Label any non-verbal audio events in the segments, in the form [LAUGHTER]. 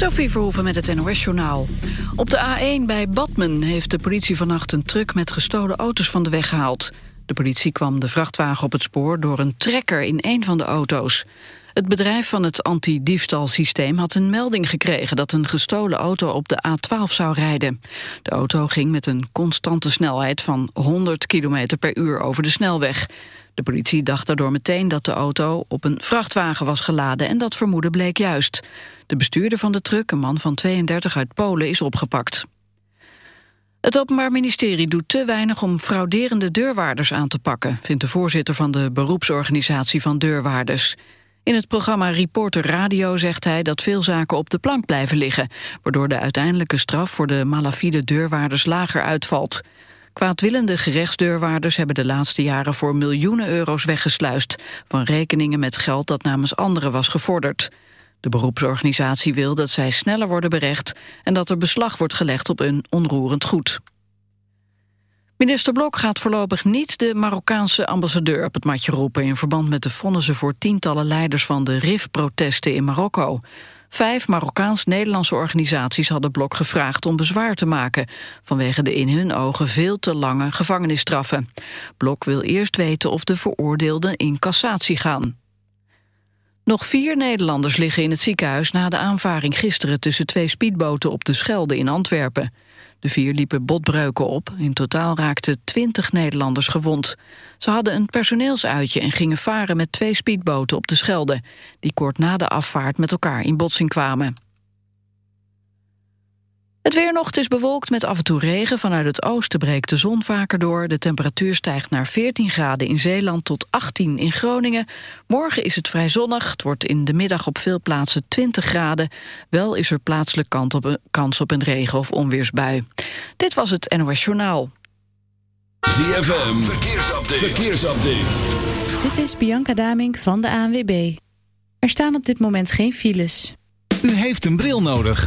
Sophie Verhoeven met het NOS-journaal. Op de A1 bij Badmen heeft de politie vannacht een truck met gestolen auto's van de weg gehaald. De politie kwam de vrachtwagen op het spoor door een trekker in een van de auto's. Het bedrijf van het anti-diefstalsysteem had een melding gekregen... dat een gestolen auto op de A12 zou rijden. De auto ging met een constante snelheid van 100 km per uur over de snelweg. De politie dacht daardoor meteen dat de auto op een vrachtwagen was geladen... en dat vermoeden bleek juist. De bestuurder van de truck, een man van 32 uit Polen, is opgepakt. Het Openbaar Ministerie doet te weinig om frauderende deurwaarders aan te pakken... vindt de voorzitter van de beroepsorganisatie van deurwaarders. In het programma Reporter Radio zegt hij dat veel zaken op de plank blijven liggen... waardoor de uiteindelijke straf voor de malafide deurwaarders lager uitvalt. Kwaadwillende gerechtsdeurwaarders hebben de laatste jaren voor miljoenen euro's weggesluist... van rekeningen met geld dat namens anderen was gevorderd. De beroepsorganisatie wil dat zij sneller worden berecht... en dat er beslag wordt gelegd op een onroerend goed. Minister Blok gaat voorlopig niet de Marokkaanse ambassadeur op het matje roepen... in verband met de vonnissen voor tientallen leiders van de RIF-protesten in Marokko. Vijf Marokkaans-Nederlandse organisaties hadden Blok gevraagd om bezwaar te maken... vanwege de in hun ogen veel te lange gevangenisstraffen. Blok wil eerst weten of de veroordeelden in cassatie gaan. Nog vier Nederlanders liggen in het ziekenhuis na de aanvaring gisteren tussen twee speedboten op de Schelde in Antwerpen. De vier liepen botbreuken op. In totaal raakten twintig Nederlanders gewond. Ze hadden een personeelsuitje en gingen varen met twee speedboten op de Schelde... die kort na de afvaart met elkaar in botsing kwamen. Het weer nog, is bewolkt met af en toe regen. Vanuit het oosten breekt de zon vaker door. De temperatuur stijgt naar 14 graden in Zeeland tot 18 in Groningen. Morgen is het vrij zonnig. Het wordt in de middag op veel plaatsen 20 graden. Wel is er plaatselijk kans op een regen- of onweersbui. Dit was het NOS Journaal. ZFM, verkeersupdate. verkeersupdate. Dit is Bianca Damink van de ANWB. Er staan op dit moment geen files. U heeft een bril nodig.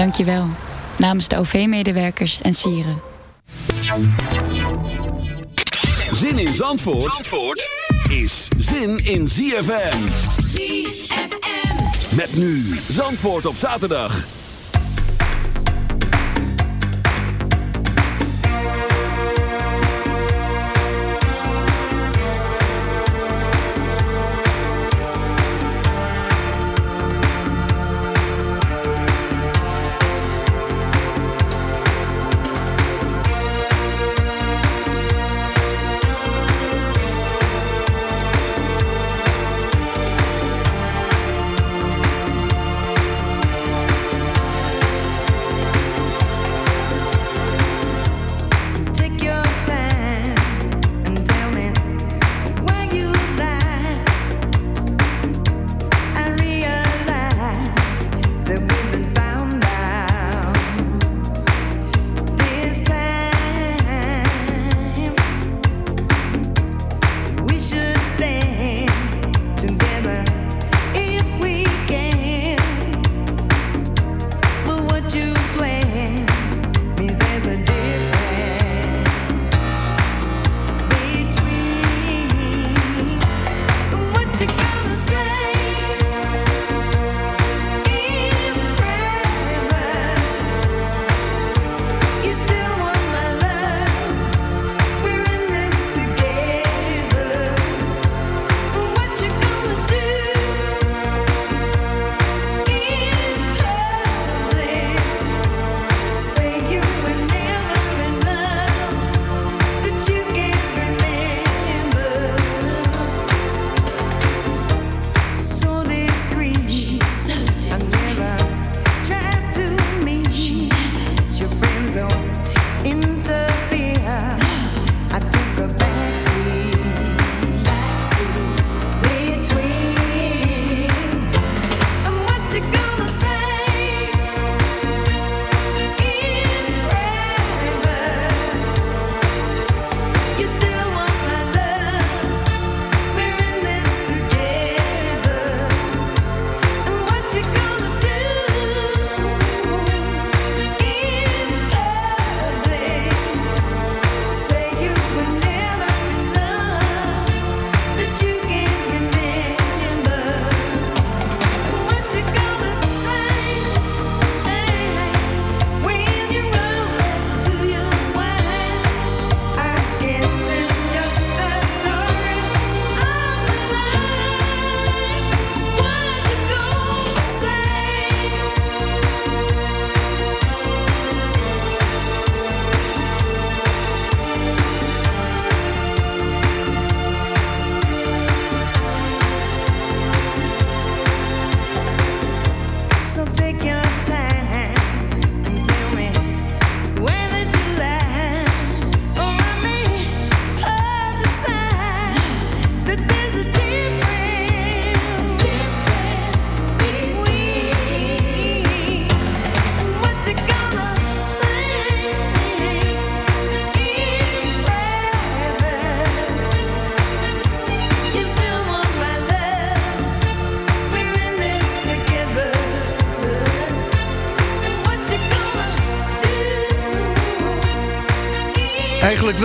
Dankjewel. Namens de OV-medewerkers en sieren. Zin in Zandvoort, is zin in ZFM. ZFM. Met nu Zandvoort op zaterdag.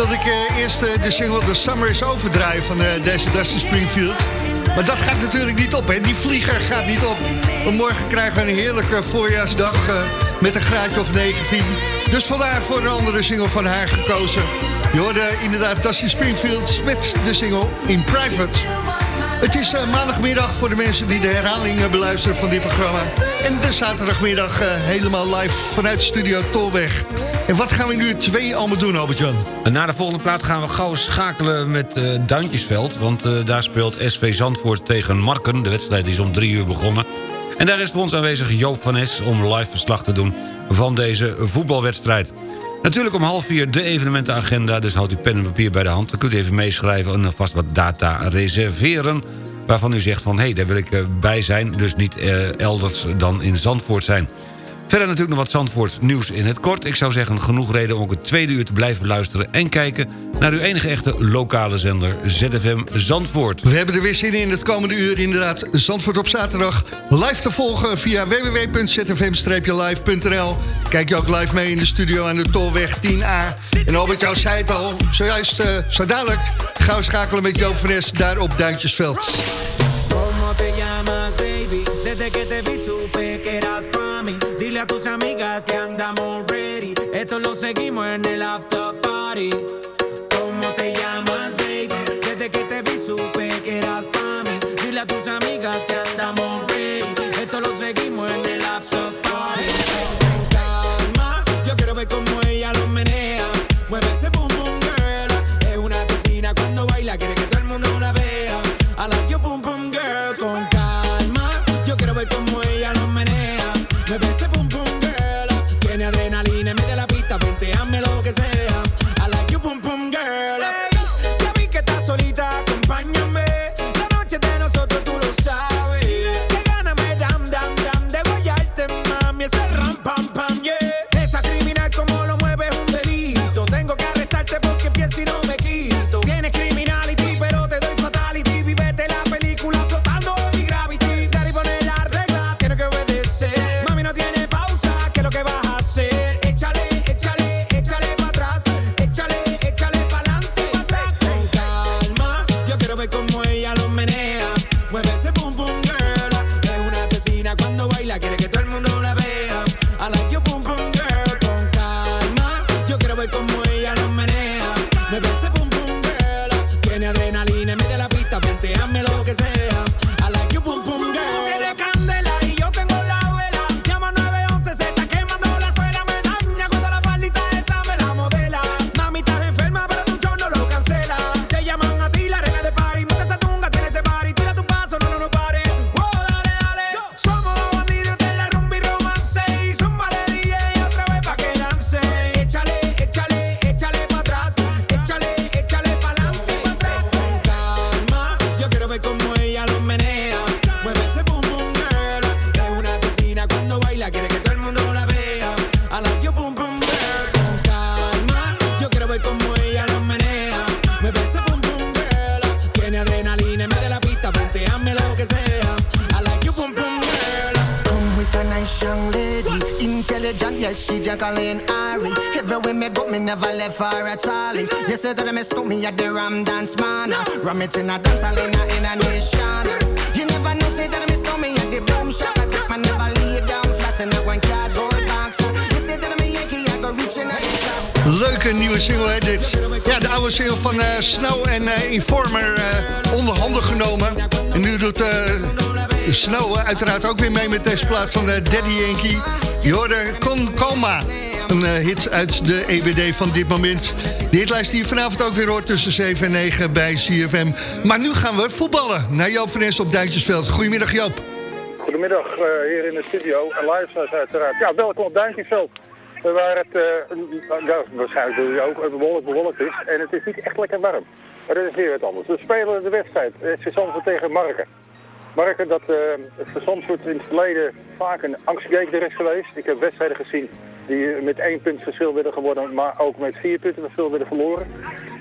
Wilde ik uh, eerst uh, de single The Summer is Overdrive van uh, deze Dusty Springfield. Maar dat gaat natuurlijk niet op, hè. Die vlieger gaat niet op. Want morgen krijgen we een heerlijke voorjaarsdag met een graadje of 19. Dus vandaar voor een andere single van haar gekozen. Je hoorde inderdaad Dusty Springfield met de single In Private. Het is maandagmiddag voor de mensen die de herhaling beluisteren van dit programma. En de zaterdagmiddag helemaal live vanuit Studio Tolweg. En wat gaan we nu twee allemaal doen, Albert-Jan? Na de volgende plaat gaan we gauw schakelen met uh, Duintjesveld... want uh, daar speelt SV Zandvoort tegen Marken. De wedstrijd is om drie uur begonnen. En daar is voor ons aanwezig Joop van Es om live verslag te doen van deze voetbalwedstrijd. Natuurlijk om half vier de evenementenagenda, dus houdt u pen en papier bij de hand. Dan kunt u even meeschrijven en vast wat data reserveren... waarvan u zegt van, hé, hey, daar wil ik uh, bij zijn... dus niet elders dan in Zandvoort zijn. Verder natuurlijk nog wat Zandvoorts nieuws in het kort. Ik zou zeggen genoeg reden om ook het tweede uur te blijven luisteren... en kijken naar uw enige echte lokale zender ZFM Zandvoort. We hebben er weer zin in het komende uur inderdaad. Zandvoort op zaterdag live te volgen via www.zfm-live.nl. Kijk je ook live mee in de studio aan de Tolweg 10A. En Albert, jou zei het al, zojuist uh, zo dadelijk... gaan we schakelen met Joop van Es daar op Duintjesveld. Dile a tus amigas que andamos ready. Esto lo seguimos en el after party. ¿Cómo te llamas, baby? Desde que te vi supe que it in a dance hall in a, in a nation. You never know, say that I miss me the Boom Shop. I take my never lay down flat in a one cardboard box. You say that I'm a Yankee, I go reaching out the top. Leuke nieuwe single, hè, dit. Ja, de oude single van eh, Snow en eh, Informer eh, onder handen genomen. En nu doet Snow uiteraard ook weer mee met deze plaat van Daddy Yankee. Je hoorde Con Calma. Een hit uit de EBD van dit moment. De hitlijst die je vanavond ook weer hoort tussen 7 en 9 bij CFM. Maar nu gaan we voetballen naar Joop van op Duintjesveld. Goedemiddag Joop. Goedemiddag eh, hier in de studio en luisteraars uiteraard. Ja, welkom op Duintjesveld. Waar het eh, ja, waarschijnlijk ook behoorlijk bewolkt is. En het is niet echt lekker warm. Maar dat is weer wat anders. We spelen de wedstrijd. Het is Zandvoort tegen Marken. Marken dat uh, het voor Zandvoort in het verleden vaak een angstgekner is geweest. Ik heb wedstrijden gezien die met één punt verschil werden geworden, maar ook met vier punten verschil werden verloren.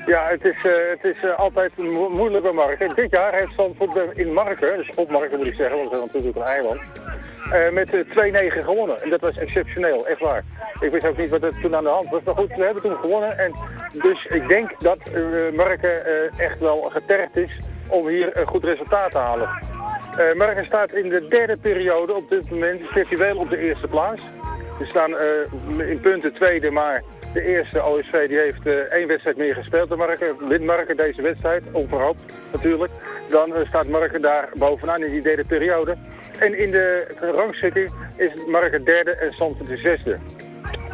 Ja, het is, uh, het is uh, altijd mo moeilijk bij Marken. Dit jaar heeft Zandvoort in Marken, dus op Marken moet ik zeggen, want we zijn natuurlijk een eiland, uh, met 2-9 gewonnen. En dat was exceptioneel, echt waar. Ik wist ook niet wat er toen aan de hand was, maar goed, we hebben toen gewonnen. En dus ik denk dat Marken echt wel getergd is om hier een goed resultaat te halen. Marken staat in de derde periode op dit moment virtueel op de eerste plaats. We staan uh, in punten tweede, maar de eerste OSV die heeft uh, één wedstrijd meer gespeeld dan Marken. Wint Marken deze wedstrijd, onverhoopt natuurlijk. Dan staat Marken daar bovenaan in die derde periode. En in de rangschikking is Marken derde en Zandvoort de zesde.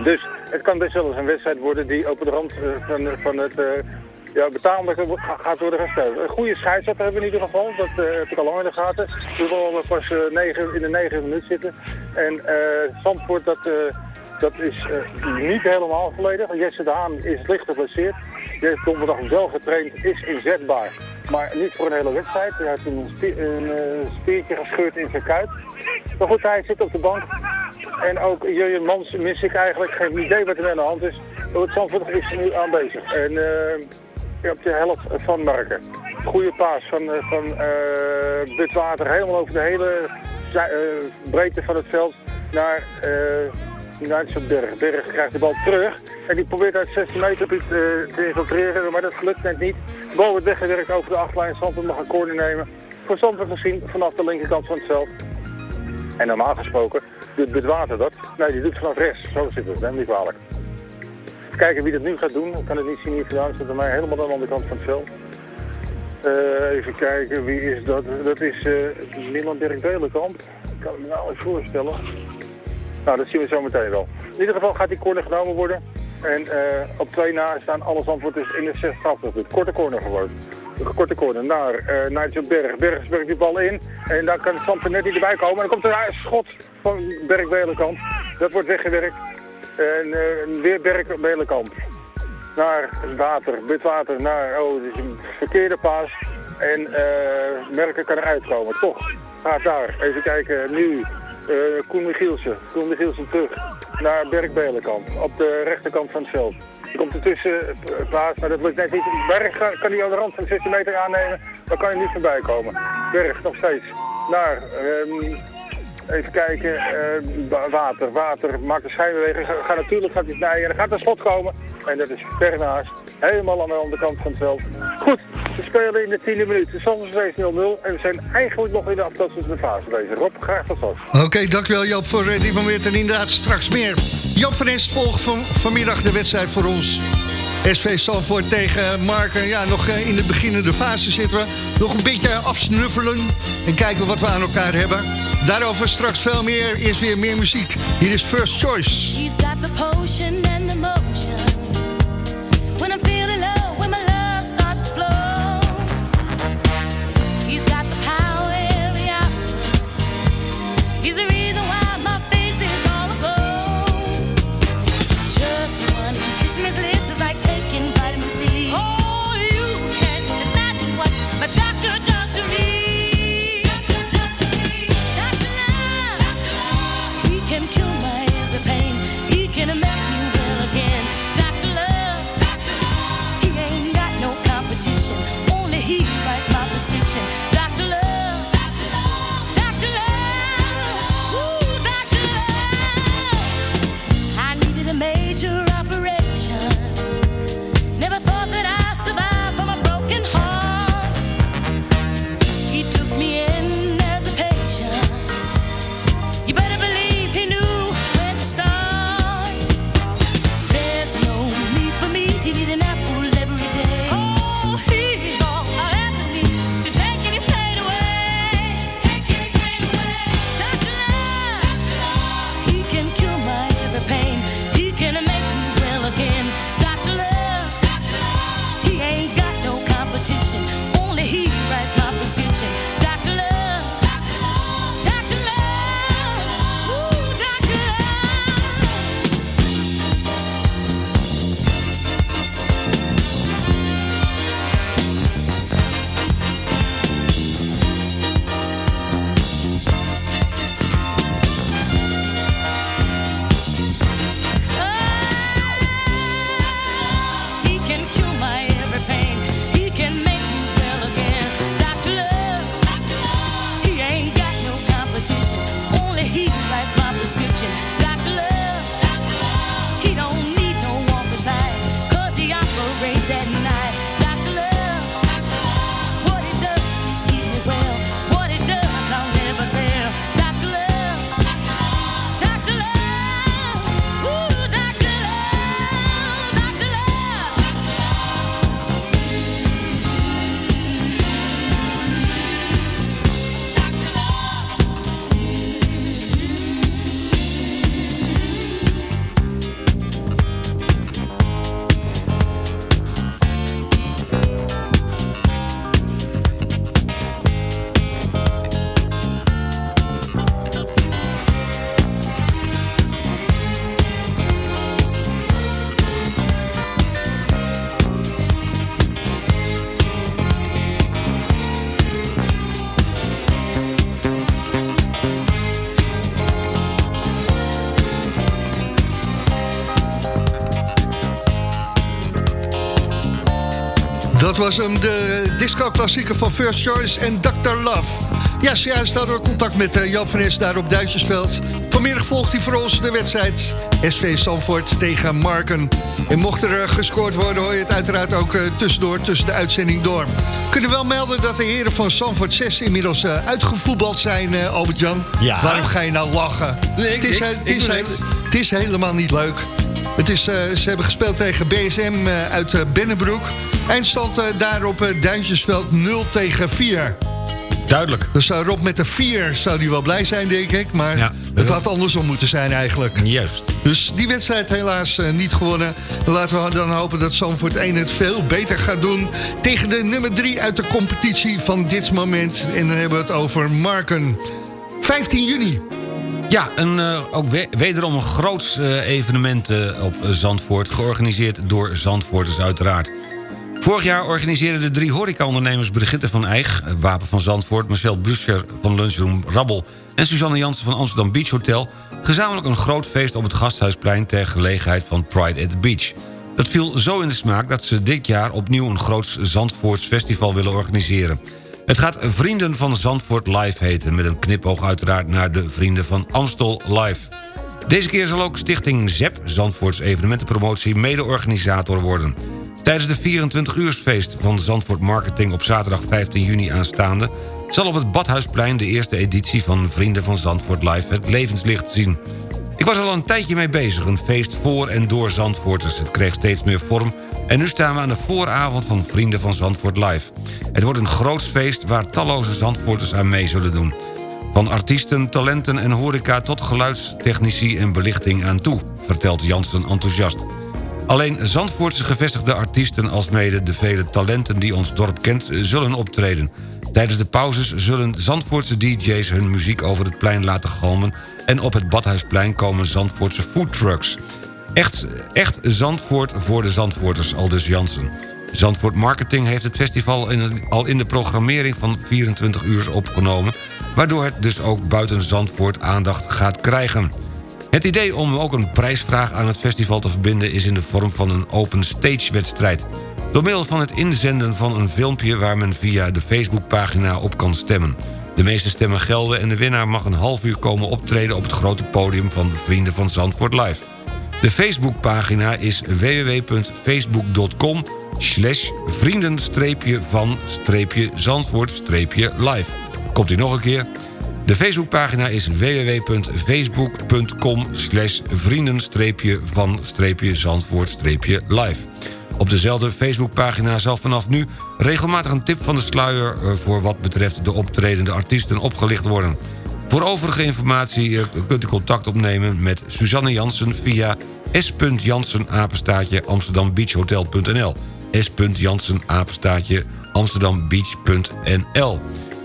Dus het kan best wel eens een wedstrijd worden die op de rand van, van het ja, betaalbaar gaat worden gespeeld. Een goede scheidsrechter hebben we in ieder geval. Dat uh, heb ik al lang in de gaten. We willen pas uh, negen, in de negen minuut zitten. En uh, Zandvoort, dat, dat is niet helemaal volledig. Jesse de Haan is licht geblesseerd. Heeft donderdag wel getraind, is inzetbaar. Maar niet voor een hele wedstrijd. Hij heeft een, spier, een spiertje gescheurd in zijn kuit. Maar goed, hij zit op de bank. En ook Jurjen Mans mis ik eigenlijk geen idee wat er aan de hand is. Het Zandvoort is er nu aan bezig. En op de helft van Marken. Goede paas van, van uh, helemaal over de hele uh, breedte van het veld naar, uh, naar Berg. Berg krijgt de bal terug en die probeert uit 16 meter te infiltreren, maar dat lukt net niet. De bal wordt weggewerkt over de achtlijn. Zandvoort mag een corner nemen. Voor Zandvoort gezien vanaf de linkerkant van het veld. En normaal gesproken doet Butwater dat. Nee, die doet vanaf rechts. Zo zit het, hè? niet kwalijk kijken wie dat nu gaat doen. Ik kan het niet zien hier vandaan. Zit mij helemaal aan de andere kant van het veld. Uh, even kijken, wie is dat? Dat is uh, Milan Berg-Belenkamp. Ik kan het me nou eens voorstellen. Nou, dat zien we zo meteen wel. In ieder geval gaat die corner genomen worden. En uh, op twee na staan alle antwoorden in de 86 Korte corner geworden. Korte corner naar uh, Berg. Berg werkt die bal in. En dan kan Stampen net niet erbij komen. En dan komt er een schot van Berg-Belenkamp. Dat wordt weggewerkt. En uh, weer Berk Belenkamp. Naar water, witwater, naar, oh, het is een verkeerde paas. En uh, Merken kan eruit komen. Toch gaat daar, even kijken, nu uh, Koen Michielsen. Koen Michielsen terug naar Berk Belenkamp. Op de rechterkant van het veld. Komt ertussen paas, maar dat lukt net niet. Berg kan hij aan de rand van 16 meter aannemen. Dan kan hij niet voorbij komen. Berg nog steeds naar... Um, Even kijken, uh, water, water, maakt een schijnbeweging, ga, natuurlijk gaat hij snijden en er gaat een schot komen. En dat is ver naast, helemaal aan de andere kant van het veld. Goed, we spelen in de tiende minuut. De stand is 0-0 en we zijn eigenlijk nog in de aftastende fase bezig. Rob, graag tot straks. Oké, okay, dankjewel Joop voor dit moment en inderdaad straks meer. Joop van Es volgt van, vanmiddag de wedstrijd voor ons SV Salvoort tegen Marken. Ja, nog eh, in de beginnende fase zitten we. Nog een beetje afsnuffelen en kijken wat we aan elkaar hebben. Daarover straks veel meer. Eerst weer meer muziek. Hier is First Choice. He's got the potion and the motion. When I'm feeling low, when my love starts to flow. He's got the power every. He's the reason why my face is all aglow. Just one kiss was hem, de disco-klassieker van First Choice en Dr. Love. Ja, zojuist hadden we contact met uh, Jan van Es daar op Duitsersveld. Vanmiddag volgt hij voor ons de wedstrijd SV Sanford tegen Marken. En mocht er eh, gescoord worden, hoor je het uiteraard ook eh, tussendoor, tussen de uitzending door. Kunnen wel melden dat de heren van Sanford 6 inmiddels eh, uitgevoetbald zijn, eh, Albert-Jan. Ja. Waarom ga je nou lachen? Nee, het, is, het, is, het helemaal niet leuk. Het is, eh, ze hebben gespeeld tegen BSM eh, uit eh, Bennebroek. Eindstand eh, daar op eh, Duintjesveld 0 tegen 4. Duidelijk. Dus zou Rob met de 4 zou die wel blij zijn, denk ik. Maar Ja. het had andersom moeten zijn eigenlijk. Juist. Dus die wedstrijd helaas eh, niet gewonnen. Laten we dan hopen dat Zandvoort 1 het veel beter gaat doen... tegen de nummer 3 uit de competitie van dit moment. En dan hebben we het over Marken. 15 juni. Ja, een, eh, ook we- wederom een groots eh, evenement eh, op Zandvoort... georganiseerd door Zandvoorters uiteraard. Vorig jaar organiseerden de drie horecaondernemers Brigitte van Eijk... eh, Wapen van Zandvoort, Marcel Buscher van Lunchroom Rabbel... en Suzanne Jansen van Amsterdam Beach Hotel... gezamenlijk een groot feest op het Gasthuisplein... ter gelegenheid van Pride at the Beach. Dat viel zo in de smaak dat ze dit jaar opnieuw... een groot Zandvoorts festival willen organiseren. Het gaat Vrienden van Zandvoort Live heten... met een knipoog uiteraard naar de Vrienden van Amstel Live. Deze keer zal ook Stichting ZEP, Zandvoorts evenementenpromotie... mede-organisator worden. Tijdens de 24-uursfeest van Zandvoort Marketing op zaterdag 15 juni aanstaande... zal op het Badhuisplein de eerste editie van Vrienden van Zandvoort Live het levenslicht zien. Ik was al een tijdje mee bezig, een feest voor en door Zandvoorters. Het kreeg steeds meer vorm En nu staan we aan de vooravond van Vrienden van Zandvoort Live. Het wordt een groots feest waar talloze Zandvoorters aan mee zullen doen. Van artiesten, talenten en horeca tot geluidstechnici en belichting aan toe... vertelt Jansen enthousiast. Alleen Zandvoortse gevestigde artiesten... alsmede de vele talenten die ons dorp kent, zullen optreden. Tijdens de pauzes zullen Zandvoortse DJ's hun muziek over het plein laten galmen... en op het Badhuisplein komen Zandvoortse foodtrucks. Echt, echt Zandvoort voor de Zandvoorters, aldus Jansen. Zandvoort Marketing heeft het festival in, al in de programmering van 24 uur opgenomen... waardoor het dus ook buiten Zandvoort aandacht gaat krijgen. Het idee om ook een prijsvraag aan het festival te verbinden... is in de vorm van een open stage wedstrijd. Door middel van het inzenden van een filmpje... waar men via de Facebookpagina op kan stemmen. De meeste stemmen gelden en de winnaar mag een half uur komen optreden... op het grote podium van Vrienden van Zandvoort Live. De Facebookpagina is www.facebook.com slash vrienden-van-zandvoort-live. Komt u nog een keer? De Facebookpagina is www.facebook.com vrienden-van-zandvoort-live. Op dezelfde Facebookpagina zal vanaf nu regelmatig een tip van de sluier... eh, voor wat betreft de optredende artiesten opgelicht worden. Voor overige informatie eh, kunt u contact opnemen met Suzanne Jansen via s.jansen amsterdambeachhotel.nl s.jansen amsterdambeach.nl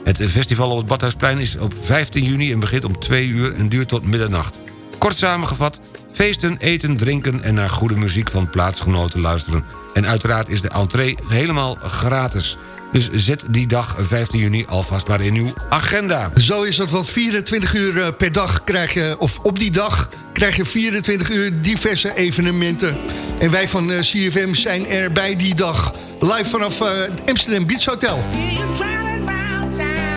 Het festival op het Badhuisplein is op 15 juni en begint om 2 uur en duurt tot middernacht. Kort samengevat, feesten, eten, drinken en naar goede muziek van plaatsgenoten luisteren. En uiteraard is de entree helemaal gratis. Dus zet die dag 15 juni alvast maar in uw agenda. Zo is dat, want 24 uur eh, per dag krijg je... of op die dag krijg je 24 uur diverse evenementen. En wij van eh, CFM zijn er bij die dag. Live vanaf eh, Amsterdam Beach Hotel. time.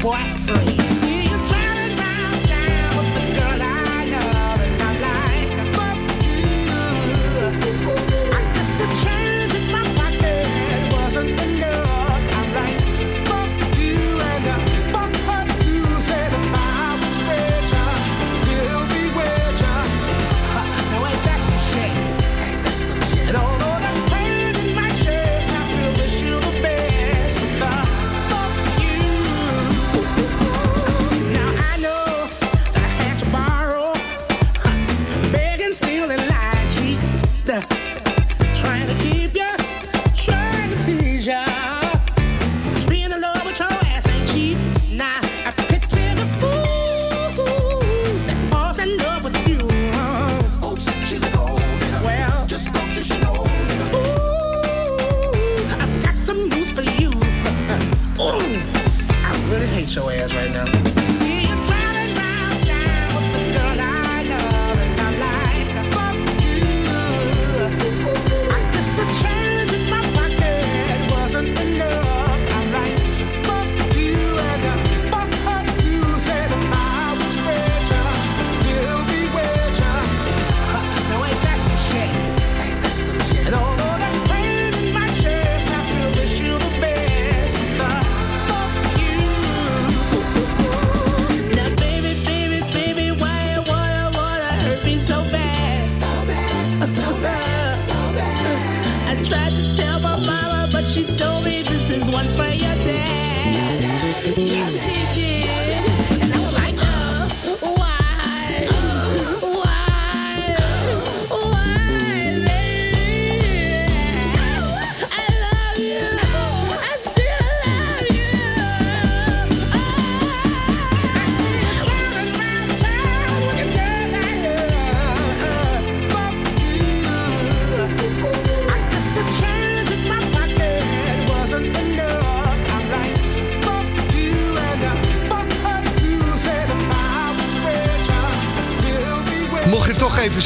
boyfriend.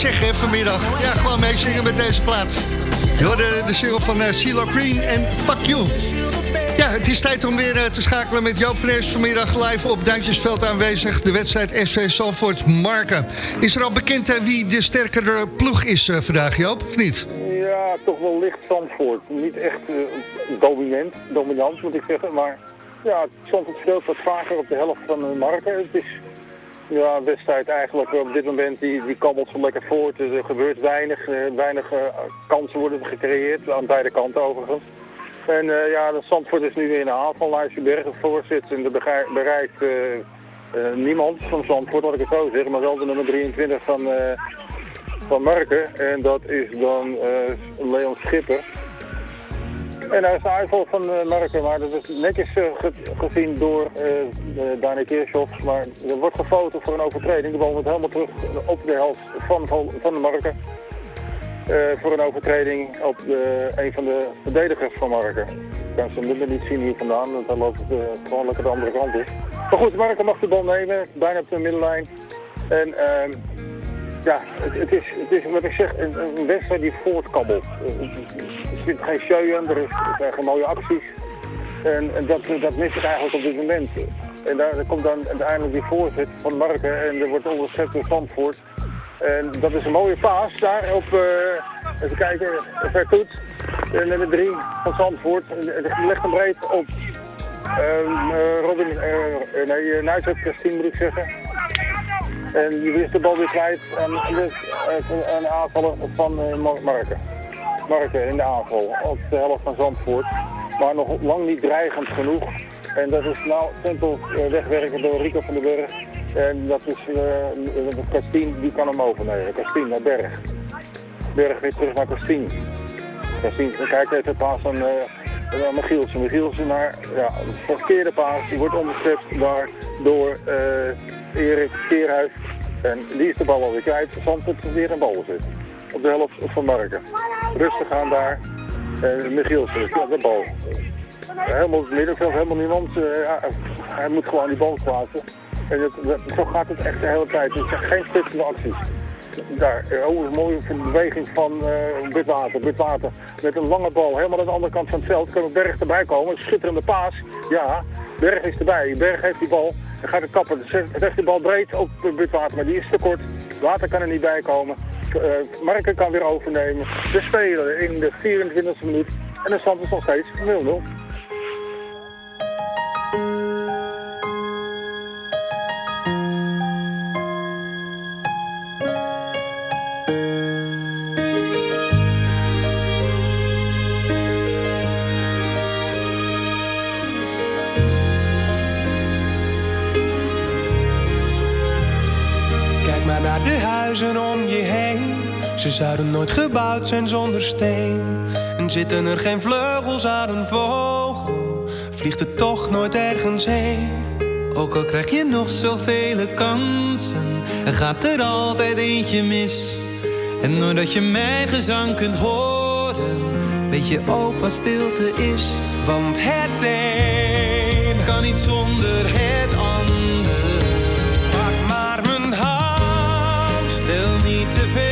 Zeggen vanmiddag. Ja, gewoon meezingen met deze plaats. Je hoorde de single van uh, Green en Fuck You. Ja, het is tijd om weer eh, te schakelen met Joop Fres vanmiddag live op Duintjesveld aanwezig. De wedstrijd SV Salford Marken. Is er al bekend eh, wie de sterkere ploeg is eh, vandaag, Joop, of niet? Ja, toch wel licht Zandvoort. Niet echt dominant, dominant moet ik zeggen. Maar ja, Zandvoort speelt wat vaker op de helft van de marken. Het is ja, wedstrijd eigenlijk op dit moment die, die kabbelt zo lekker voort. Dus Er gebeurt weinig, eh, weinig eh, kansen worden gecreëerd, aan beide kanten overigens. En eh, ja, de Zandvoort is nu in de haal van Luijsjebergen voorzit. En begij- bereikt niemand van Zandvoort, laat ik het zo zeggen. Maar wel de nummer 23 van, van Marken. En dat is dan Leon Schipper. En hij is de uitval van uh, Marken, maar dat is netjes eh, ge- gezien door uh, Dani Kirchhoff. Maar er wordt gefoten voor een overtreding. De bal wordt helemaal terug op de helft van, van, de Marken. Eh, voor een overtreding op een van de verdedigers van Marken. Ik kan zijn nummer niet zien hier vandaan, want dan loopt het eh, gewoon lekker de andere kant op. Maar goed, Marken mag de bal nemen, bijna op de middenlijn. En ehm, ja, het, het, is, het is wat ik zeg, een, een wedstrijd die voortkabbelt. Zit geen show aan, er, zijn geen mooie acties. En, en dat, dat mis ik eigenlijk op dit moment. En daar komt dan uiteindelijk die voorzet van Marken en er wordt onderschept door Zandvoort. En dat is een mooie paas daar op, eh, even kijken, Vertoet. En nummer drie van Zandvoort. En legt hem breed op ehm, eh, Robin, eh, nee, uh, Nijswet Christine moet ik zeggen. En je wist de bal weer kwijt aan, dus, uh, een aanvaller van uh, Mar- Marken. In de aanval op de helft van Zandvoort. Maar nog lang niet dreigend genoeg. En dat is nou simpel uh, wegwerken door Rico van den Berg. En dat is uh, Kastien, die kan hem overnemen. Kastien naar Berg. Berg weer terug naar Kastien. Kastien, kijk even paas aan uh, uh, Michielsen. Michielsen naar ja, de verkeerde paas. Die wordt onderschept door Erik Keerhuis. En die is de bal alweer kwijt. Zandvoort weer een bal zit. Op de helft van Marken. Rustig aan daar. En Michielsen, ja, de bal. Helemaal het middenveld, helemaal niemand. Ja, hij moet gewoon die bal plaatsen. En dat, zo gaat het echt de hele tijd. Het zijn geen spitsende acties. Daar, oh, een mooie beweging van uh, Butwater. Butwater met een lange bal, helemaal aan de andere kant van het veld. Kan Berg erbij komen, schitterende paas. Ja, Berg is erbij. Berg heeft die bal en gaat er kappen. Zegt de bal breed op Butwater, maar die is te kort. Water kan er niet bij komen. Uh, Marken kan weer overnemen. We spelen in de 24e minuut. En de stand is nog steeds 0-0. De huizen om je heen. Ze zouden nooit gebouwd zijn zonder steen. En zitten er geen vleugels aan een vogel, vliegt het toch nooit ergens heen. Ook al krijg je nog zoveel kansen, er gaat er altijd eentje mis. En doordat je mijn gezang kunt horen, weet je ook wat stilte is. Want het een kan niet zonder het ander. Pak maar mijn hand, stel niet te veel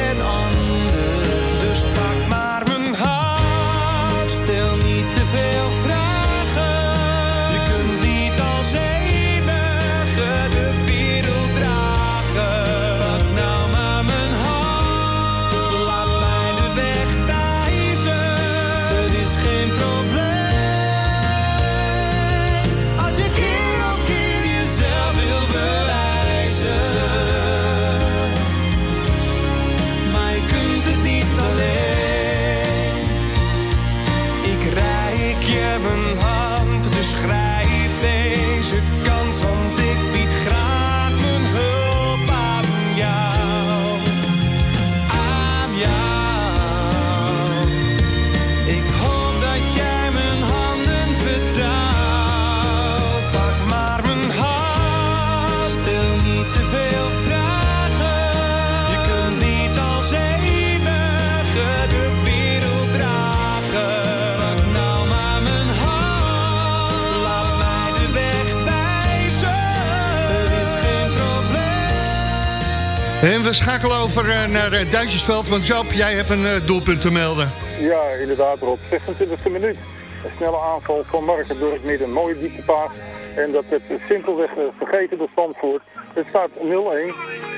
En we schakelen over eh, naar eh, Duintjesveld, want Jap, jij hebt een eh, doelpunt te melden. Ja, inderdaad, Rob. 26e minuut. Een snelle aanval van Marken door het midden. Een mooie dieptepaas. En dat werd simpelweg vergeten door Zandvoort. Het staat 0-1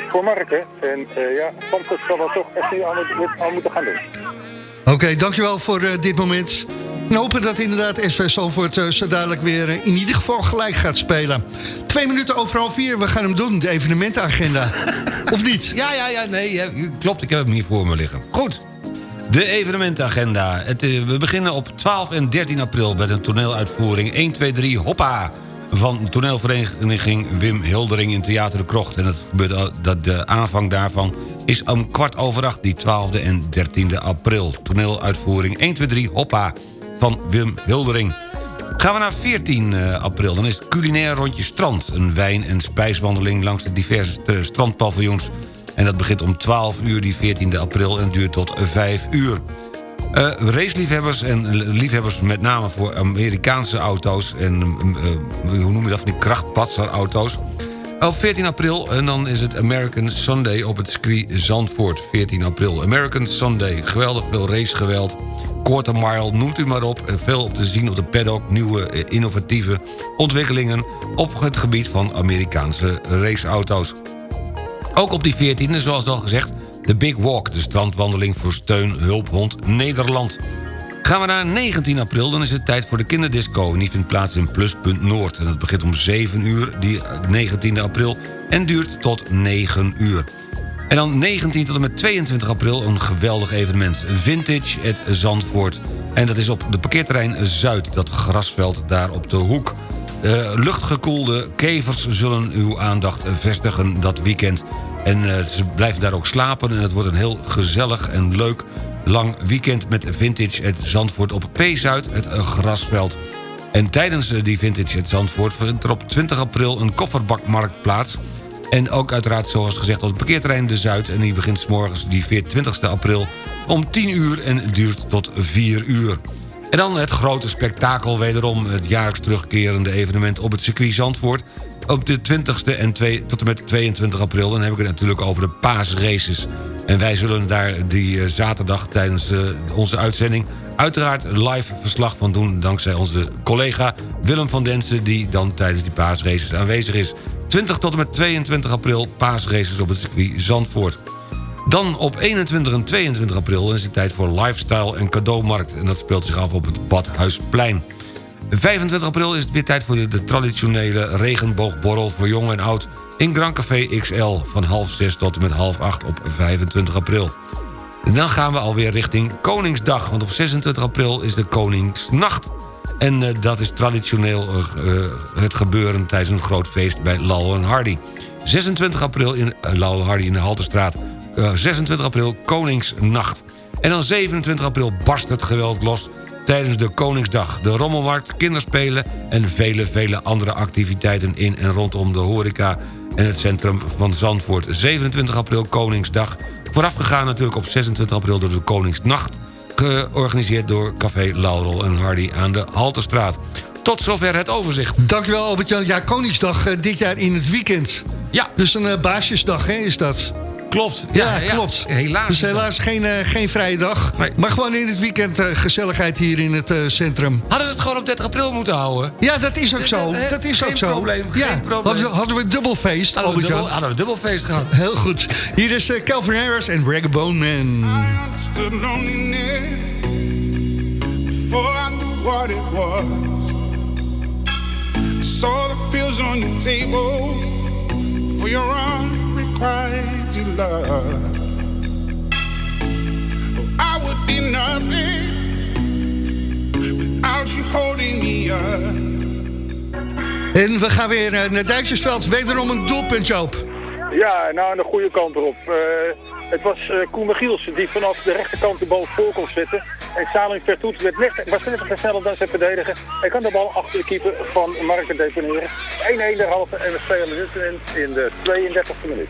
voor Marken. En eh, ja, Zandvoort zal er toch echt niet aan, aan moeten gaan doen. Oké, dankjewel voor dit moment. En hopen dat inderdaad SV Salvoort uh, zo dadelijk weer eh, in ieder geval gelijk gaat spelen. Twee minuten over half vier, we gaan hem doen, de evenementenagenda. [LAUGHS] of niet? Ja, ja, ja, nee, klopt. Ik heb hem hier voor me liggen. Goed. De evenementenagenda. Het, eh, we beginnen op 12 en 13 april met een toneeluitvoering 1, 2, 3, hoppa! Van toneelvereniging Wim Hildering in Theater de Krocht. En het gebeurt dat de aanvang daarvan is om kwart over acht, die 12e en 13e april. Toneeluitvoering 1, 2, 3, hoppa! Van Wim Hildering. Gaan we naar 14 eh, april, dan is het culinair rondje strand. Een wijn- en spijswandeling langs de diverse strandpaviljoens. En dat begint om 12 uur die 14 april en duurt tot 5 uur. Eh raceliefhebbers en liefhebbers met name voor Amerikaanse auto's... en eh, hoe noem je dat, van die krachtpatserauto's... Op 14 april, en dan is het American Sunday op het circuit Zandvoort. 14 april, American Sunday. Geweldig veel racegeweld. Quarter mile, noemt u maar op. Eh, Veel te zien op de paddock. Nieuwe eh, innovatieve ontwikkelingen op het gebied van Amerikaanse raceauto's. Ook op die 14e, zoals al gezegd, de Big Walk... de strandwandeling voor steun Hulphond Nederland. Gaan we naar 19 april, dan is het tijd voor de kinderdisco... en die vindt plaats in Pluspunt Noord. En dat begint om 7 uur, die 19 april... en duurt tot 9 uur. En dan 19 tot en met 22 april een geweldig evenement. Vintage at Zandvoort. En dat is op de parkeerterrein Zuid, dat grasveld daar op de hoek. Eh, luchtgekoelde kevers zullen uw aandacht vestigen dat weekend. En eh, ze blijven daar ook slapen. En het wordt een heel gezellig en leuk lang weekend... met Vintage at Zandvoort op P-Zuid, het eh, grasveld. En tijdens die Vintage at Zandvoort... vindt er op 20 april een kofferbakmarkt plaats... En ook uiteraard, zoals gezegd, op het parkeerterrein De Zuid. En die begint 's morgens die 20 april om 10 uur en duurt tot 4 uur. En dan het grote spektakel wederom. Het jaarlijks terugkerende evenement op het circuit Zandvoort. Op de 20ste en twee, tot en met 22 april. Dan heb ik het natuurlijk over de paasraces. En wij zullen daar die eh, zaterdag tijdens eh, onze uitzending... uiteraard live verslag van doen... dankzij onze collega Willem van Densen... die dan tijdens die paasraces aanwezig is. 20 tot en met 22 april paasraces op het circuit Zandvoort. Dan op 21 en 22 april is het tijd voor lifestyle en cadeaumarkt. En dat speelt zich af op het Badhuisplein. 25 april is het weer tijd voor de, traditionele regenboogborrel voor jong en oud... in Grand Café XL van half 6 tot en met half 8 op 25 april. En dan gaan we alweer richting Koningsdag, want op 26 april is de Koningsnacht. En eh, dat is traditioneel eh, eh, het gebeuren tijdens een groot feest bij Lal Hardy. 26 april in Lal Hardy in de Halterstraat. Uh, 26 april Koningsnacht. En dan 27 april barst het geweld los tijdens de Koningsdag. De Rommelmarkt, kinderspelen en vele, vele andere activiteiten... in en rondom de horeca en het centrum van Zandvoort. 27 april Koningsdag. Voorafgegaan natuurlijk op 26 april door de Koningsnacht... georganiseerd door Café Laurel en Hardy aan de Halterstraat. Tot zover het overzicht. Dankjewel Albert-Jan. Ja, Koningsdag eh, dit jaar in het weekend. Ja. Dus een uh, baasjesdag hè, is dat. Klopt. Ja, Ja, ja. klopt. Helaas Dus helaas geen, eh, geen vrije dag. Maar gewoon in het weekend eh, gezelligheid hier in het eh, centrum. Hadden ze het gewoon op 30 april moeten houden? Ja, dat is ook zo. Dat is geen ook zo. probleem, ja. geen probleem. Hadden, we- hadden we dubbelfeest, Hadden we, dubbel, hadden we dubbelfeest gehad. Heel goed. Hier is Calvin Harris en Ragabone Man. understood loneliness before I knew what it was. I saw the pills on your table for your unrequited love. Oh, I would be nothing without you holding me up. En we gaan weer eh, naar Duitsersveld. Wederom een doelpunt, Joop. Ja, nou aan de goede kant erop. Eh, het was eh Koen Michiels die vanaf de rechterkant de bal voor kon zetten. En Salim Vertoet werd net was net wat sneller dan zijn verdediger. Hij kan de bal achter de keeper van Marken deponeren. 1-1 derhalve en we spelen in, in de 32e minuut.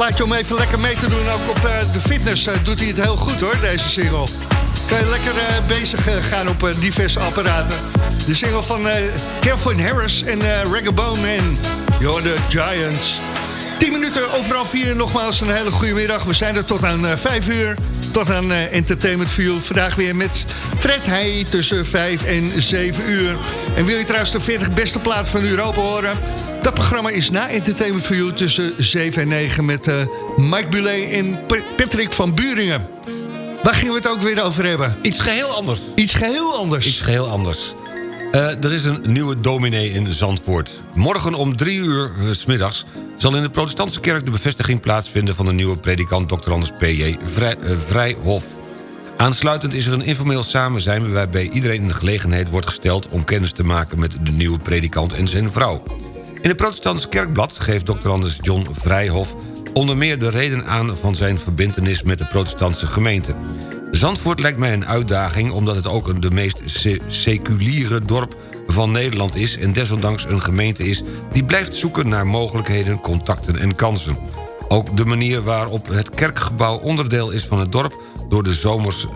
Plaatje om even lekker mee te doen. Ook op eh, de fitness eh, doet hij het heel goed hoor, deze single. Kan je lekker eh, bezig gaan op diverse apparaten. De single van Calvin Harris en eh Ragabone en You're the Giants. 10 minuten overal vier. Nogmaals een hele goede middag. We zijn er tot aan eh 5 uur. Tot aan Entertainment View. Vandaag weer met Fred Heij tussen 5 en 7 uur. En wil je trouwens de 40 beste plaat van Europa horen? Dat programma is na Entertainment View tussen 7 en 9 met eh, Mike Bulet en P- Patrick van Buringen. Waar gingen we het ook weer over hebben? Iets geheel anders. Iets geheel anders. Iets geheel anders. Eh, er is een nieuwe dominee in Zandvoort. Morgen om drie uur eh, s smiddags zal in de protestantse kerk... de bevestiging plaatsvinden van de nieuwe predikant Dr. Anders P.J. Vrij, Vrijhof. Aansluitend is er een informeel samenzijn... waarbij iedereen in de gelegenheid wordt gesteld... om kennis te maken met de nieuwe predikant en zijn vrouw. In het protestantse kerkblad geeft Dr. Anders John Vrijhof... onder meer de reden aan van zijn verbintenis met de protestantse gemeente. Zandvoort lijkt mij een uitdaging... omdat het ook de meest se- seculiere dorp van Nederland is... en desondanks een gemeente is die blijft zoeken naar mogelijkheden, contacten en kansen. Ook de manier waarop het kerkgebouw onderdeel is van het dorp... door de zomerse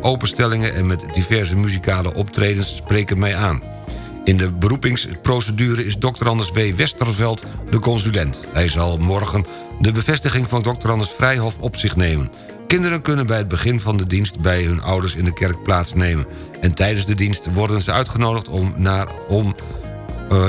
openstellingen en met diverse muzikale optredens spreken mij aan. In de beroepingsprocedure is Dr. Anders W. Westerveld de consulent. Hij zal morgen de bevestiging van Dr. Anders Vrijhof op zich nemen. Kinderen kunnen bij het begin van de dienst bij hun ouders in de kerk plaatsnemen. En tijdens de dienst worden ze uitgenodigd om naar, om,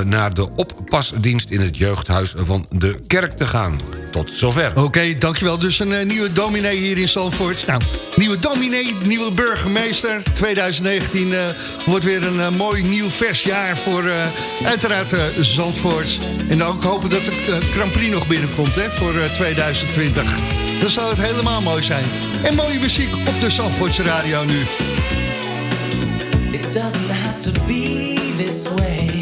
naar de oppasdienst in het jeugdhuis van de kerk te gaan. Tot zover. Oké, dankjewel. Dus een eh, nieuwe dominee hier in Zandvoort. Nou, nieuwe dominee, nieuwe burgemeester. 2019 eh, wordt weer een eh, mooi nieuw vers jaar voor eh, uiteraard eh, Zandvoort. En dan ook hopen dat de eh, Grand Prix nog binnenkomt hè, voor eh, 2020. Dan zal het helemaal mooi zijn. En mooie muziek op de Zandvoortse radio nu. It doesn't have to be this way.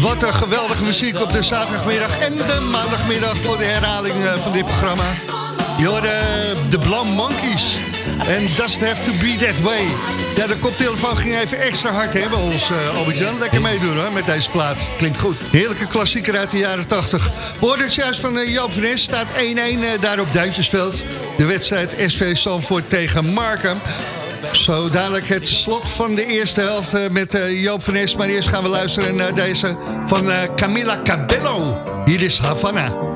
Wat een geweldige muziek op de zaterdagmiddag en de maandagmiddag voor de herhaling eh, van dit programma. Je hoorde de Blam Monkeys. En doesn't have to be that way. Ja, de koptelefoon ging even extra hard bij ons, eh Albert-Jan. Lekker meedoen hoor, met deze plaat. Klinkt goed. Heerlijke klassieker uit de jaren 80. We hoorden het juist van uh, Joop van. Staat 1-1 eh, daar op. De wedstrijd SV Zandvoort tegen Markham. Zo dadelijk het slot van de eerste helft eh, met eh, Joop van Nes. Maar eerst gaan we luisteren naar deze van eh, Camila Cabello. Hier is. Havana,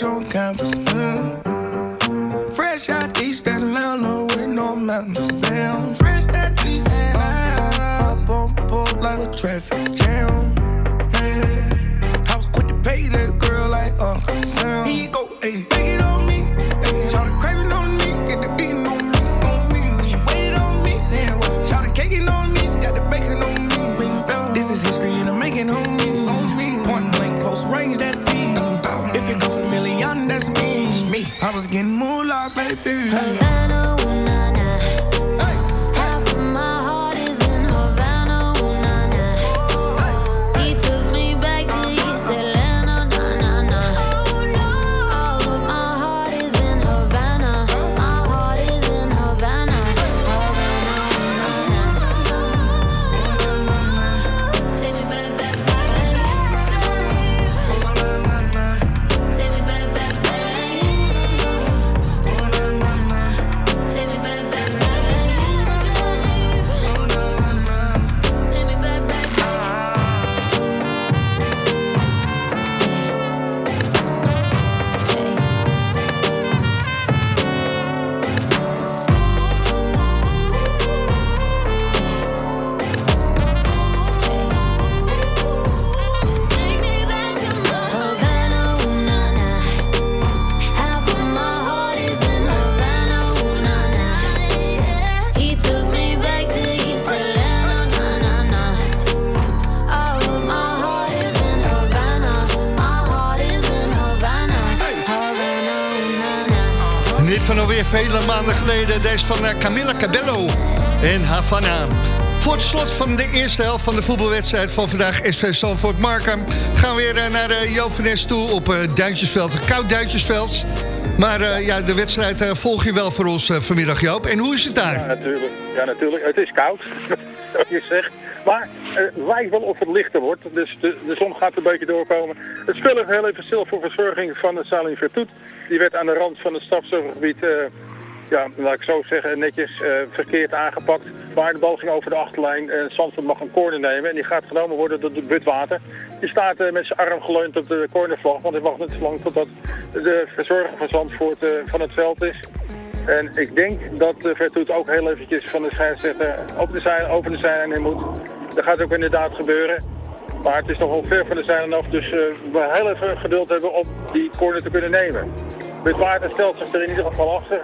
graduated fresh everything. Hit van alweer vele maanden geleden. Deze van eh, Camila Cabello en Havana. Voor het slot van de eerste helft van de voetbalwedstrijd van vandaag... SV Zandvoort Markham gaan we weer eh, naar uh, Jovenes toe op Duintjesveld. Koud Duintjesveld. Maar ja, de wedstrijd uh, volg je wel voor ons vanmiddag, Joop. En hoe is het daar? Ja, natuurlijk. Ja, natuurlijk. Het is koud, [LAUGHS] zoals je zegt. Maar het lijkt wel of het lichter wordt. Dus de, de zon gaat een beetje doorkomen. Het spel heel even stil voor verzorging van de Salin Vertoet. Die werd aan de rand van het stafzorggebied, ja, laat ik zo zeggen, netjes verkeerd aangepakt. Maar de bal ging over de achterlijn. En Zandvoort mag een corner nemen. En die gaat genomen worden door de Butwater. Die staat met zijn arm geleund op de cornervlag. Want hij wacht net zo lang totdat de verzorger van Zandvoort van het veld is. En ik denk dat Vertoet ook heel eventjes van de scheidsrechter op de zijn, over de zijlijn in moet. Dat gaat ook inderdaad gebeuren. Maar het is nog wel ver van de zijlijn af, dus uh, we heel even geduld hebben om die corner te kunnen nemen. Met Waard stelt zich er in ieder geval achter.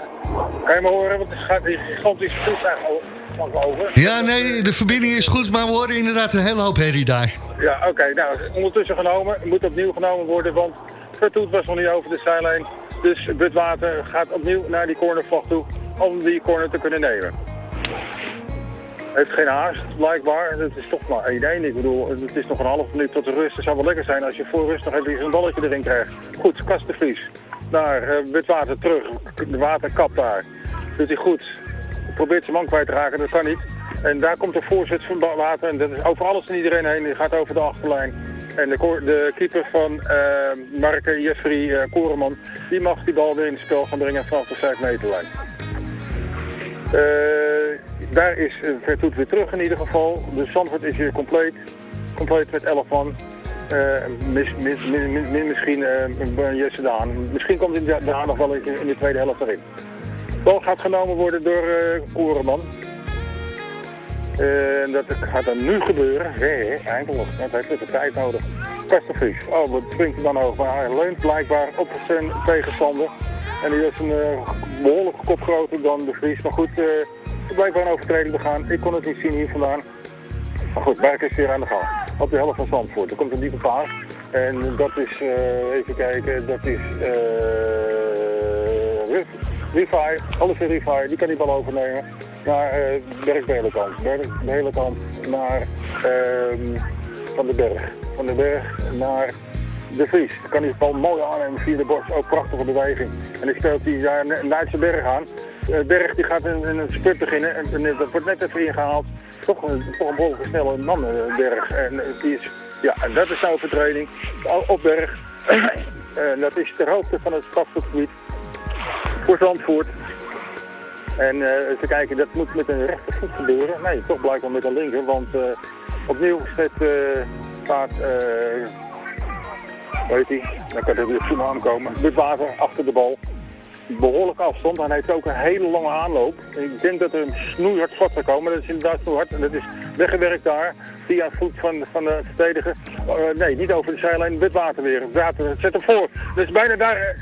Kan je me horen, want het gaat die gigantische eigenlijk over. Ja, nee, de verbinding is goed, maar we horen inderdaad een hele hoop herrie daar. Ja, oké. Okay, nou, ondertussen genomen. Moet opnieuw genomen worden, want Vertoet was nog niet over de zijlijn. Dus Butwater gaat opnieuw naar die cornervlag toe om die corner te kunnen nemen. Heeft geen haast, blijkbaar. Het is toch maar 1-1. Ik bedoel, het is nog een half minuut tot de rust. Het zou wel lekker zijn als je voor rust nog even een balletje erin krijgt. Goed, Kastenvries. Naar uh, Witwater terug. De waterkap daar. Doet hij goed. Probeert zijn man kwijt te raken, dat kan niet. En daar komt de voorzet van Water. En dat is over alles en iedereen heen. Die gaat over de achterlijn. En de, de keeper van uh, Marke, Jeffrey uh, Koreman, die mag die bal weer in het spel gaan brengen vanaf de 5 meterlijn. Uh, daar is Vertoet weer terug in ieder geval. De Zandvoort is weer compleet. Compleet met 11 man. Mis, mis, mis, misschien Jesse Daan. Misschien komt de Daan nog wel in, in de tweede helft erin. De bal gaat genomen worden door Koreman. En uh, dat gaat dan nu gebeuren. Nee, eindelijk. Dat heeft even tijd nodig. Kastenvries. Oh, wat springt dan over? Hij leunt blijkbaar op zijn tegenstander. En die is een uh, behoorlijk kop groter dan de Vries. Maar goed, uh, blijkbaar een overtreding begaan. Ik kon het niet zien hier vandaan. Maar goed, Berk is weer aan de gang. Op de helft van Zandvoort. Er komt een diepe paas. En dat is, even kijken, dat is... Rifai, alles in Rifai, die kan die bal overnemen naar uh, Berg Belenkamp. Berg Belenkamp naar Van den Berg. Van den Berg naar De Vries. Dan kan hij de bal mooi aannemen via de borst. Ook prachtige beweging. En dan speelt hij daar naar zijn berg aan. Uh, berg die gaat in, een spurt beginnen. En, en, dat wordt net even ingehaald. Toch een, toch een behoorlijk snelle man. En die is, ja, en dat is nou vertraining. Op Berg. [CLEARS THROAT] en dat is ter hoogte van het strafgebied voor Zandvoort. En uh, even kijken, dat moet met een rechtervoet gebeuren. Nee, toch blijkbaar met een linker, want uh, opnieuw zet, staat, weet hij, dan kan er weer zo'n aankomen. Met water achter de bal. Behoorlijk afstand, hij heeft ook een hele lange aanloop. Ik denk dat er een snoeihard vast zou komen, dat is inderdaad snoeihard. En dat is weggewerkt daar, via het voet van, van de verdediger. nee, niet over de zijlijn, wit water weer. Water, zet hem voor. Dus bijna daar,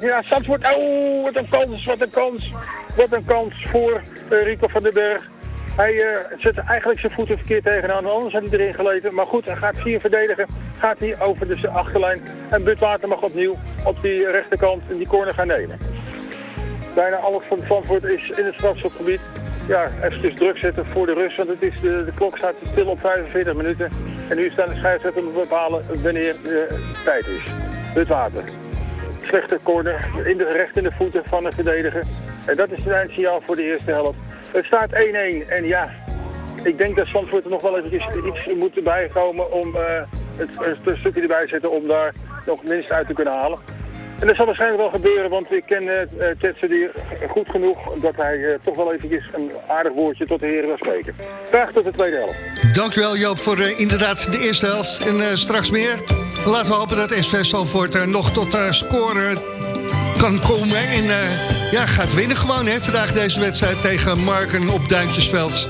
ja, Zandvoort, oh, wat een kans, wat een kans. Wat een kans voor uh, Rico van den Berg. Hij uh, zet eigenlijk zijn voeten verkeerd tegenaan, anders had hij erin geleten. Maar goed, hij gaat via verdedigen, gaat hij over de achterlijn. En Butwater mag opnieuw op die rechterkant die corner gaan nemen. Bijna alles van Zandvoort is in het strafschopgebied. Ja, even druk zetten voor de rust, want het is de, de klok staat stil op 45 minuten. En nu staan de scheidsrechter om te bepalen wanneer de tijd is. Het water. Slechte corner, in de, recht voeten van de verdediger. En dat is het eindsignaal voor de eerste helft. Het staat 1-1 en ja, ik denk dat Zandvoort er nog wel eventjes iets moet bijkomen om eh, het, een stukje erbij te zetten om daar nog minst uit te kunnen halen. En dat zal waarschijnlijk wel gebeuren, want ik ken uh, Tetsudier goed genoeg dat hij toch wel eventjes een aardig woordje tot de heren wil spreken. Graag tot de tweede helft. Dankjewel Joop voor inderdaad de eerste helft. En straks meer. Laten we hopen dat SV Zandvoort nog tot scoren kan komen. En eh, ja, gaat winnen gewoon hè, vandaag deze wedstrijd tegen Marken op Duintjesveld.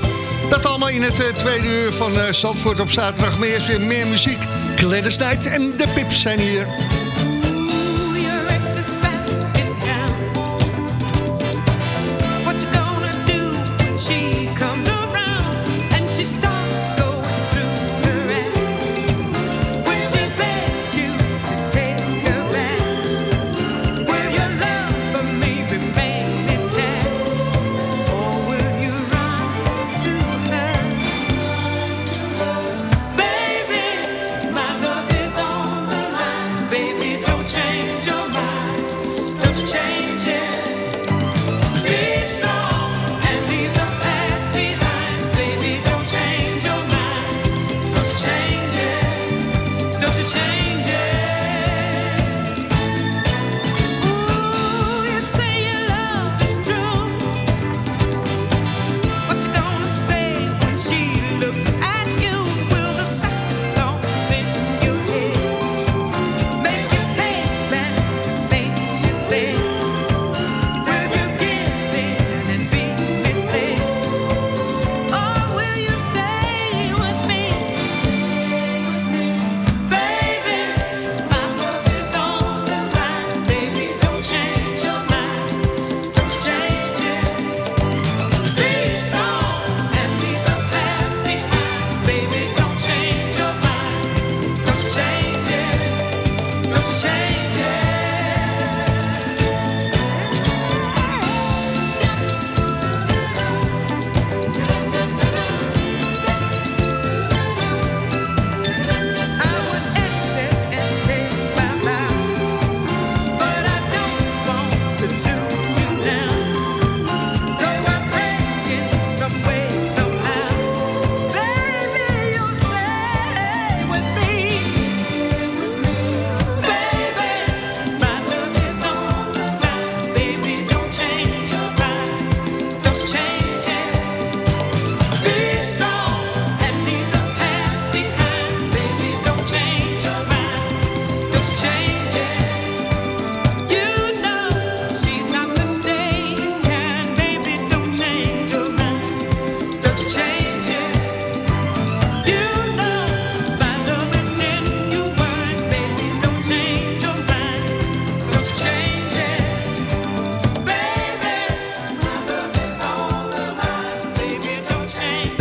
Dat allemaal in het eh, tweede uur van eh, Zandvoort op zaterdag. Eerst weer meer muziek. Gladys en de Pips zijn hier.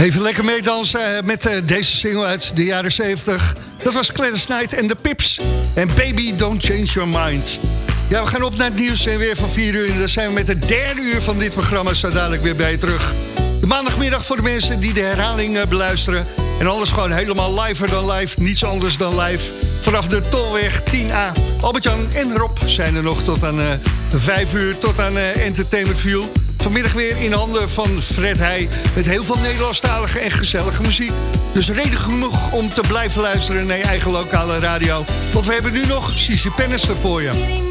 Even lekker meedansen eh, met eh, deze single uit de jaren 70. Dat was Gladys Knight en de Pips. En Baby, Don't Change Your Mind. Ja, we gaan op naar het nieuws en weer van 4 uur. En dan zijn we met het derde uur van dit programma zo dadelijk weer bij je terug. De maandagmiddag voor de mensen die de herhaling eh, beluisteren. En alles gewoon helemaal liver dan live. Niets anders dan live. Vanaf de Tolweg 10A. Albert-Jan en Rob zijn er nog tot aan eh 5 uur. Tot aan Entertainment View. Vanmiddag weer in handen van Fred Heij. Met heel veel Nederlandstalige en gezellige muziek. Dus reden genoeg om te blijven luisteren naar je eigen lokale radio. Want we hebben nu nog Cici Pennister voor je.